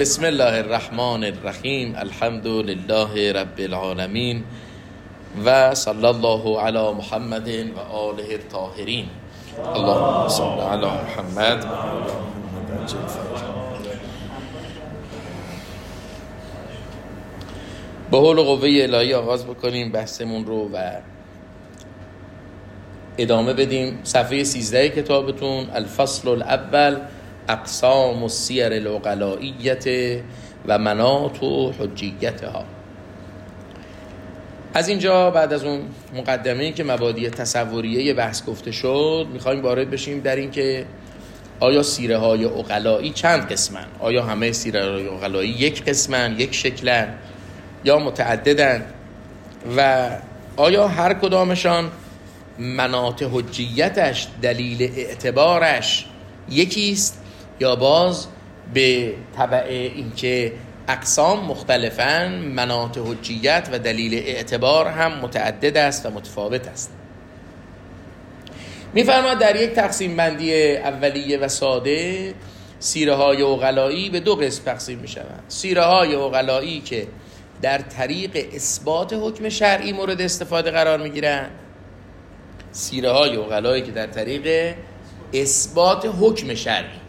بسم الله الرحمن الرحیم الحمد لله رب العالمین و صلی الله علی محمد و آله الطاهرین اللهم صل علی محمد به حول و قوه الهی آغاز بکنیم بحثمون رو و ادامه بدیم صفحه 13 کتابتون الفصل الاول اقسام و سیر العقلائیت و منات و حجیت ها از اینجا بعد از اون مقدمه که مبادی تصوریه بحث گفته شد می‌خوایم وارد بشیم در این که آیا سیره های اقلایی چند قسمن؟ آیا همه سیره های اقلایی یک قسمن یک شکلن یا متعددن؟ و آیا هر کدامشان منات حجیتش دلیل اعتبارش یکیست؟ یا باز به طبع اینکه اقسام مختلفن منات حجیت و دلیل اعتبار هم متعدد است و متفاوت است. میفرماد در یک تقسیم بندی اولیه و ساده سیره های اغلایی به دو قسم تقسیم می شوند سیره های اغلایی که در طریق اثبات حکم شرعی مورد استفاده قرار می گیرند سیره های اغلایی که در طریق اثبات حکم شرعی.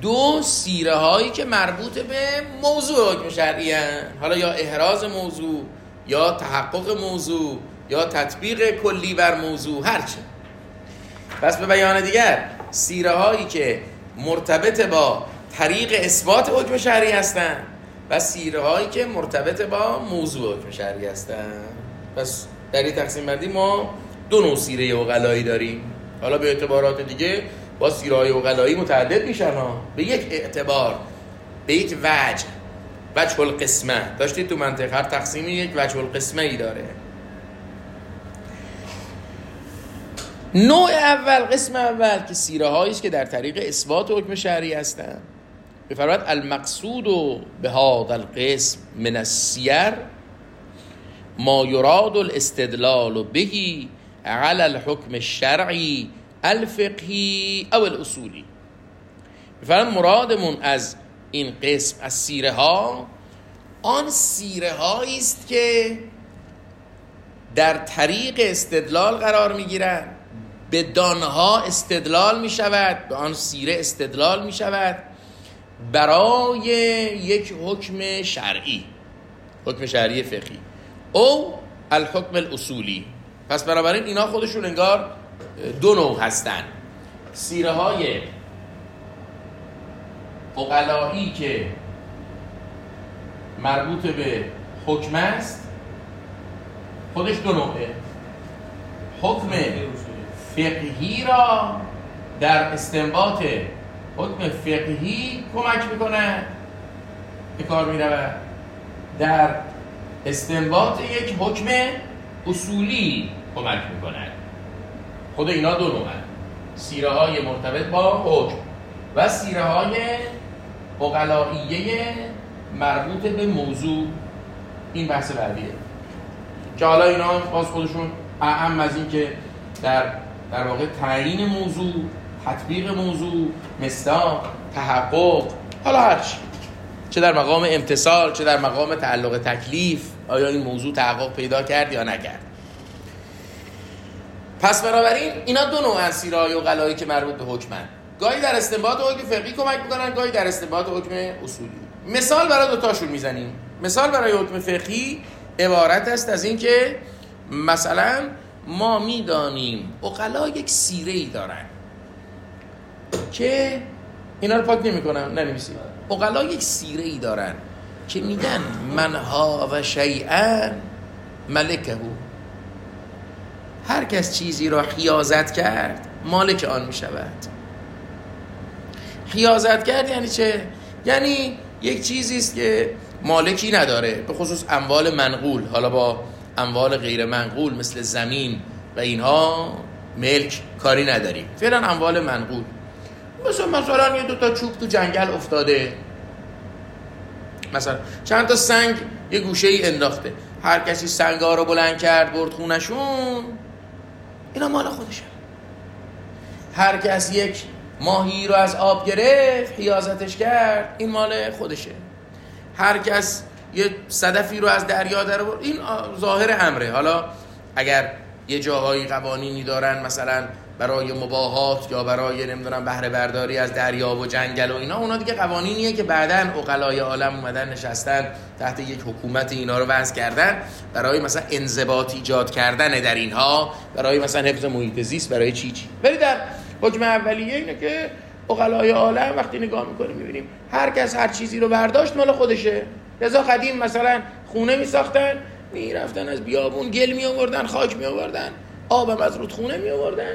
دو سیره هایی که مربوط به موضوع حکم شرعی هن. حالا یا احراز موضوع یا تحقق موضوع یا تطبیق کلی بر موضوع هرچه پس به بیان دیگر سیره هایی که مرتبط با طریق اثبات حکم شرعی هستند و سیره هایی که مرتبط با موضوع حکم شرعی هستند پس در این تقسیم بندی ما دو نوع سیره اقلایی داریم. حالا به اعتبارات دیگه با سیره های اقلایی متعدد میشن ها. به یک اعتبار به یک وجه. وجه القسمه. داشتید تو منطقه هر تقسیمی یک وجه القسمه ای داره. نوع اول قسم اول که سیره هایی است که در طریق اثبات حکم شرعی هستند بفرماد المقصود به هذا القسم من السیر ما یراد الاستدلال بهی على الحكم الشرعی الفقهی او الاصولی. بفرماد مرادمون از این قسم از سیره ها آن سیره هایی است که در طریق استدلال قرار می گیرند به دانها استدلال می شود به آن سیره استدلال می شود برای یک حکم شرعی حکم شرعی فقهی. او الحکم الاصولی. پس بنابراین اینا خودشون انگار دو نوع هستن. سیره های اقلایی که مربوط به حکم است خودش دو نوعه. حکم فقهی را در استنباط حکم فقهی کمک می‌کنه به کار می‌رود. در استنباط یک حکم اصولی کمک می‌کنه خود اینا دو نوع سیره های مرتبط با حکم و سیره های اقلائیه مربوط به موضوع. این بحث بعدیه. که حالا اینا باز خودشون اهم از این که در در واقع تعیین موضوع تطبیق موضوع مصداق تحقق حالا هرچی چه در مقام امتصال چه در مقام تعلق تکلیف آیا این موضوع تحقق پیدا کرد یا نکرد؟ پس بنابراین اینا دو نوع از سیرهای و قلایی که مربوط به حکمن گاهی در استنباط حکم فقهی کمک می‌کنن گاهی در استنباط حکم اصولی. مثال برای دوتاشون می‌زنیم. مثال برای حکم فقهی عبارت است از اینکه مثلا ما می‌دانیم اقلا یک سیره ای دارن که اینا رو پاک نمی کنم ننویسید. اقلا یک سیره ای دارن که میگن منها و شیئا ملکه. هر کس چیزی را خیازت کرد مالک آن می شود خیازت کرد یعنی چه؟ یعنی یک چیزی است که مالکی نداره به خصوص اموال منقول حالا با اموال غیر منقول مثل زمین و اینها ملک کاری نداریم. فعلا اموال منقول. مثلا مثلا یه دوتا چوب تو جنگل افتاده. مثلا چند تا سنگ یه گوشه ای انداخته. هر کسی سنگا رو بلند کرد برد خونشون اینا مال خودشه. هر کس یک ماهی رو از آب گرفت حیازتش کرد این مال خودشه. هر کس یه صدفی رو از دریا در این ظاهر امره. حالا اگر یه جاهایی قوانینی دارن مثلا برای مباهات یا برای نمی‌دونم بهره برداری از دریا و جنگل و اینا اونا دیگه قوانینیه که بعدا اقلای عالم اومدن نشستن تحت یک حکومت اینا رو وضع کردن برای مثلا انضباط ایجاد کردن در اینها برای مثلا حفظ محیط زیست برای چی چی. ولی در حکم اولیه اینه که اقلای عالم وقتی نگاه می‌کنیم می‌بینیم هر کس هر چیزی رو برداشت مال خودشه. لذا قدیم مثلا خونه می ساختن می‌رفتن از بیابون گل می آوردن خاک می آوردن آبم از رودخونه می آوردن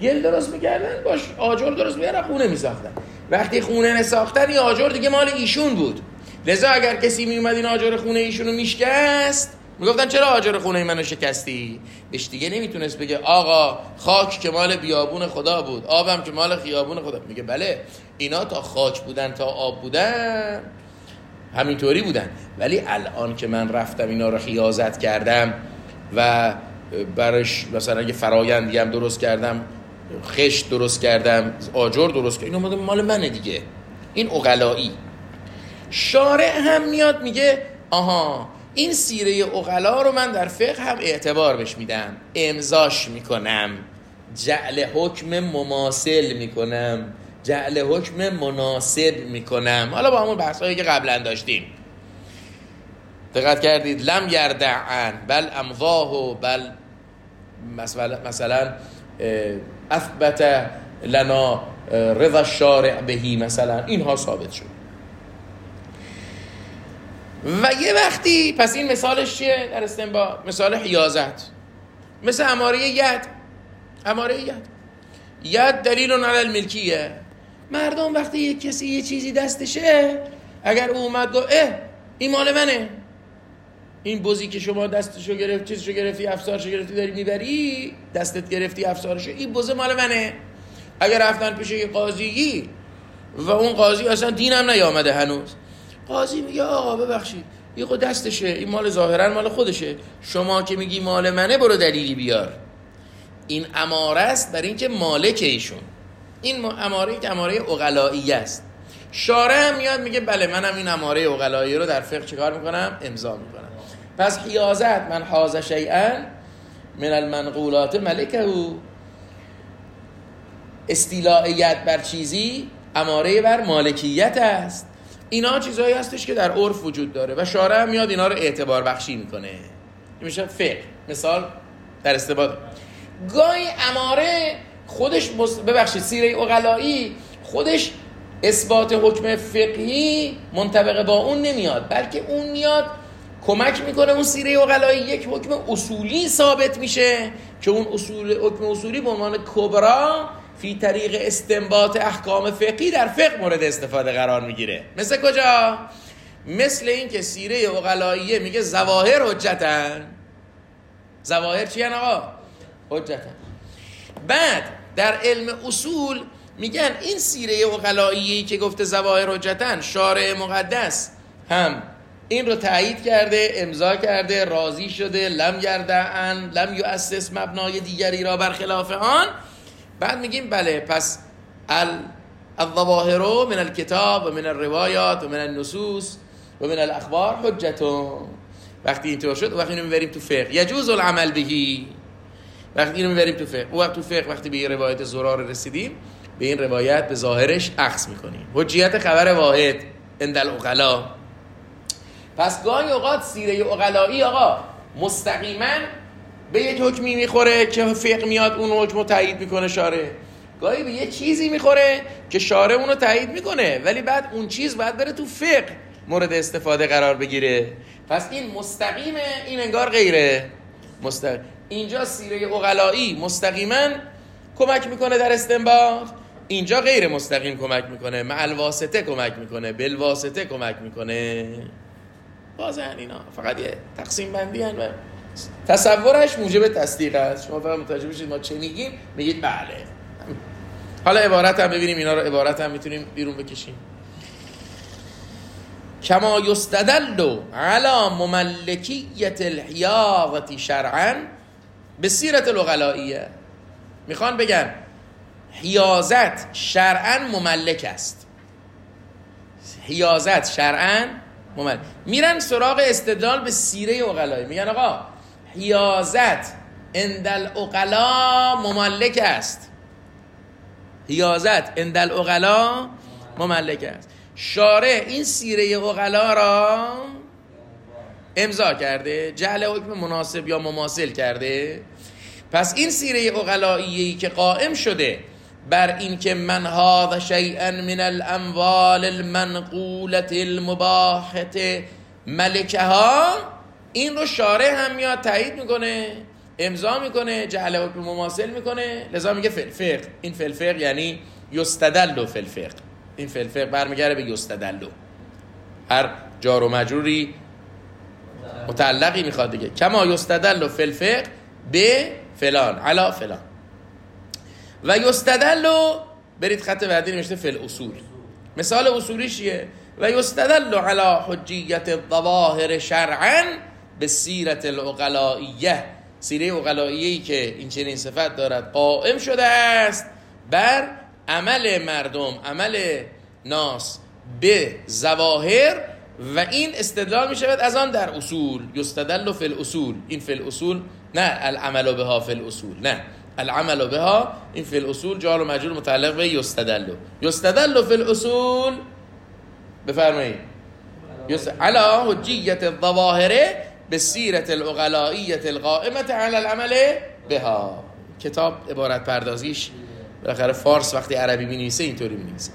گل درست می‌کردن باش آجر درست می‌کردن خونه میساختن. وقتی خونه نساختن این آجر دیگه مال ایشون بود. لذا اگر کسی میومد این آجر خونه ایشونو میشکست می‌گفتن چرا آجر خونه منو شکستی؟ بهش دیگه نمی‌تونست بگه آقا خاک که مال بیابون خدا بود آبم که مال خیابون خدا. میگه بله اینا تا خاک بودن تا آب بودن همینطوری بودن. ولی الان که من رفتم اینا رو خیازت کردم و برش مثلا یه فرایندی هم درست کردم خشت درست کردم آجر درست کردم این مال منه دیگه. این اقلایی شارع هم میاد میگه آها این سیره اقلا رو من در فقه هم اعتبار بش میدم امضاش می‌کنم جعل حکم مماثل می‌کنم جعل حکم مناسب می‌کنم. حالا با همون بحث که قبلا داشتیم. دقت کردید؟ لم یردعن بل امضاه بل مثلا اثبت لنا رضا الشارع بهی مثلا. اینها ثابت شد. و یه وقتی پس این مثالش چیه؟ در استنبا مثال حیازت. مثل اماره ید. اماره ید. ید دلیل علی الملکیه مردم وقتی یه کسی یه چیزی دستشه اگر او اومد گفت اه این مال منه. این بزی که شما دستشو گرفت چیزشو گرفتی افسارشو گرفتی داری می‌بری دستت گرفتی افسارشو این بزه مال منه. اگر رفتن پیش یه قاضیگی و اون قاضی اصلا دینم نیامده هنوز. قاضی میگه آقا ببخشید این خود دستشه این مال ظاهرا مال خودشه. شما که میگی مال منه برو دلیلی بیار. این اماره است در اینکه مالک ایشون. این اماره که اماره اقلایی است. شارع میاد میگه بله منم این اماره اقلایی رو در فقه چیکار می‌کنم؟ امضا می‌کنم. پس حیازت من حاز شیئا من المنقولات ملکه استیلائیت بر چیزی اماره بر مالکیت است. اینا چیزهایی هستش که در عرف وجود داره و شارع هم میاد اینا رو اعتبار بخشی می‌کنه. میشه فقه. مثال در استباد. گاهی اماره خودش ببخشید سیره اقلایی خودش اثبات حکم فقهی منطبق با اون نمیاد بلکه اون میاد کمک می‌کنه اون سیره اقلایی یک حکم اصولی ثابت میشه که اون اصول حکم اصولی به عنوان کبرا فی طریق استنباط احکام فقهی در فقه مورد استفاده قرار می‌گیره. مثل کجا؟ مثل این که سیره اقلاییه میگه زواهر حجتن. زواهر چی آقا؟ حجتن. بعد در علم اصول میگن این سیره اقلاییه که گفته زواهر حجتن شارع مقدس هم این رو تایید کرده امضا کرده راضی شده لم ان لم یؤسس مبنای دیگری را برخلاف آن. بعد میگیم بله پس الظواهر من الكتاب و من الروایات و من النصوص و من الاخبار حجتون. وقتی اینطور شد وقتی اینو می‌بریم تو فقه. یجوز العمل بهی وقتی اینو می‌بریم تو فقه. وقت تو فقه وقتی به روایت زرار رسیدیم به این روایت به ظاهرش عکس می‌کنیم. حجیت خبر واحد عند الاغلا پس گاهی اوقات سیره اقلایی آقا مستقیما به یک حکمی می‌خوره که فقه میاد اون حکم رو تایید می‌کنه شاره. گاهی به یه چیزی می‌خوره که شاره اونو تایید می‌کنه ولی بعد اون چیز باید بره تو فقه مورد استفاده قرار بگیره. پس این مستقیمه این انگار غیره. مستقیم اینجا سیره اقلایی مستقیما کمک می‌کنه در استنباط. اینجا غیر مستقیم کمک می‌کنه مع واسطه کمک می‌کنه بالواسطه کمک می‌کنه. بازن اینا. فقط یه تقسیم بندی هن و تصورش موجب تصدیق است. شما فقط متوجه بشید ما چه میگیم. میگید بله. حالا عبارت هم ببینیم. اینا رو عبارت هم می‌تونیم بیرون بکشیم. کما یستدل علی مملکیت الحیاضت شرعا به سیرت الغلائیه می‌خوان بگن حیازت شرعا مملک است. حیازت شرعا مملک میرن سراغ استدلال به سیره اقلایی. میگن آقا حیازت اندل اقلا مملک است. حیازت اندل اقلا مملک است. شارع این سیره اقلا را امضا کرده جعل حکم مناسب یا مماثل کرده. پس این سیره اقلایی که قائم شده بر اینکه من هذا شیئا من الاموال المنقولت المباحت ملکها این رو شارع هم میاد تایید می‌کنه امضا می‌کنه جعل حکم مماثل می‌کنه. لذا میگه فلفق. این فلفق یعنی یستدلو فلفق. این فلفق برمیگره به یستدلو هر جار و مجروری متعلقی می‌خواد دیگه. کما یستدلو فلفق به فلان علا فلان. و یستدلو برید خط بعدی نوشته فل اصول مثال اصولی چیه؟ و یستدلو علا حجیت الظواهر شرعا به سیرت العقلائیه. سیره اقلائیهی که این چنین صفت دارد قائم شده است بر عمل مردم عمل ناس به زواهر و این استدلال می شود از آن در اصول. یستدل فی الاصول. این فی الاصول نه العمل بها فی الاصول نه. العمل بها این فی الاصول جار و مجرور متعلق به یستدل. یستدل فی الاصول بفرمایید. علا حجیت الظواهره به سیرت العقلائیت القائمت علی العمل بها. کتاب عبارت پردازیش بالاخره فارس وقتی عربی می نویسه اینطوری می نویسه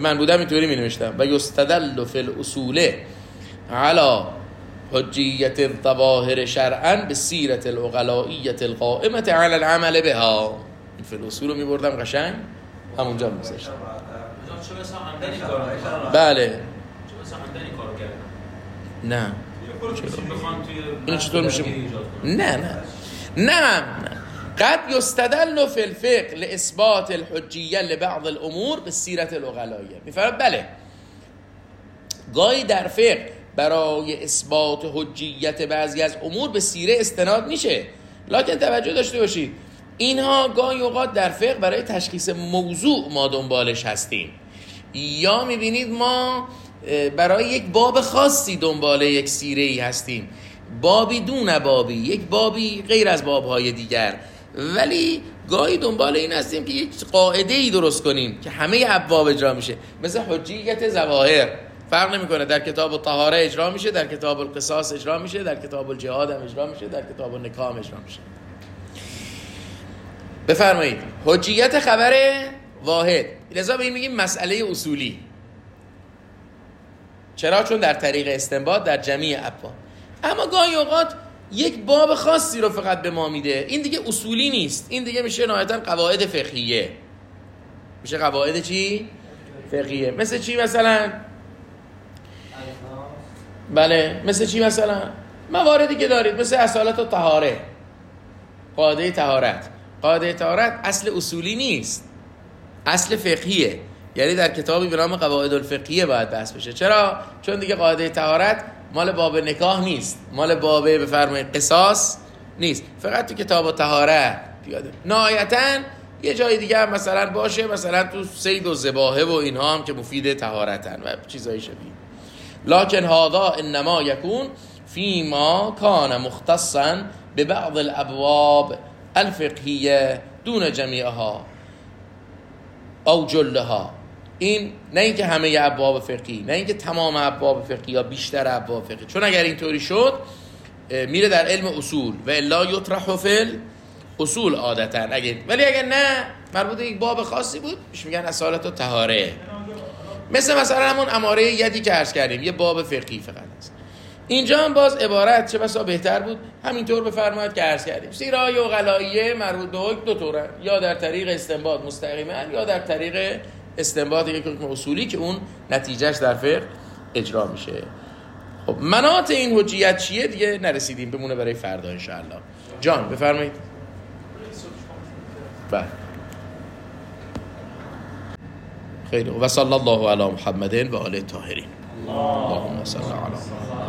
من بودم اینطوری می نوشتم و یستدل فی الاصول علی حجیت الظواهر شرعا به سیرت العقلائیت القائمت علی العمل بها. این فی الاصول رو می بردم قشنگ. همونجا می بله. نه. این چطور میشه؟ نه نه. نه قد یستدل فی الفقه لاثبات الحجیه لبعض الامور به سیرت العقلایه بله. گاهی در فقه برای اثبات حجیت بعضی از امور به سیره استناد میشه. لکن توجه داشته باشید. اینها گاهی اوقات در فقه برای تشخیص موضوع ما دنبالش هستیم. یا می‌بینید ما برای یک باب خاصی دنبال یک سیره ای هستیم. بابی دون بابی یک بابی غیر از بابهای دیگر. ولی گاهی دنبال این هستیم که یک قاعده ای درست کنیم که همه ابواب اجرا میشه. مثل حجیت زواهر. فرق نمی‌کنه. در کتاب الطهاره اجرا میشه در کتاب القصاص اجرا میشه در کتاب الجهاد هم اجرا میشه در کتاب النکاح اجرا میشه. بفرمایید. حجیت خبر واحد. لذا به این میگیم مسئله اصولی. چرا؟ چون در طریق استنباط در جمعی ابواب اما گاهی اوقات یک باب خاصی رو فقط به ما میده. این دیگه اصولی نیست. این دیگه میشه نهایتا قواعد فقهیه. میشه قواعد چی؟ فقهیه. مثل چی مثلا؟ بله مثل چی مثلا؟ مواردی که دارید مثل اصالت و طهاره. قاعده طهارت. قاعده طهارت اصل اصولی نیست. اصل فقهیه. یعنی در کتابی به نام قواعد الفقهیه باید بحث بشه. چرا؟ چون دیگه قاعده طهارت مال باب نکاح نیست. مال باب بفرمایید قصاص نیست. فقط تو کتاب طهارت. پیاده نهایتا یه جای دیگه هم مثلا باشه مثلا تو سید و زباهه و اینها هم که مفید طهارتن و چیزایی شبیه. لکن هذا انما یکون فیما کان مختصا به بعض الابواب الفقهیه دون جمیعها او جلها. این نه اینکه همه ابواب فقهی نه اینکه تمام ابواب فقهی یا بیشتر ابواب فقهی. چون اگر اینطوری شد میره در علم اصول و الا یطرح فل اصول عادتا. اگر ولی اگر نه مربوط یک باب خاصی بود میگن اصالت و طهاره مثل مثلا همون اماره یدی که عرض کردیم یه باب فقهی فقط هست. اینجا هم باز عبارت چه بسا بهتر بود؟ همینطور بفرمایید که عرض کردیم. سیرای و غلاییه مربوط به حکم دو طوره یا در طریق استنباط مستقیما یا در طریق استنباط یک حکم اصولی که اون نتیجهش در فقه اجرا میشه. خب منات این حجیت چیه؟ دیگه نرسیدیم. بمونه برای فردا انشاءالله. جان بفرمایید. بله. خير. وصلى الله على محمد وآل الطاهرين. اللهم صل على محمد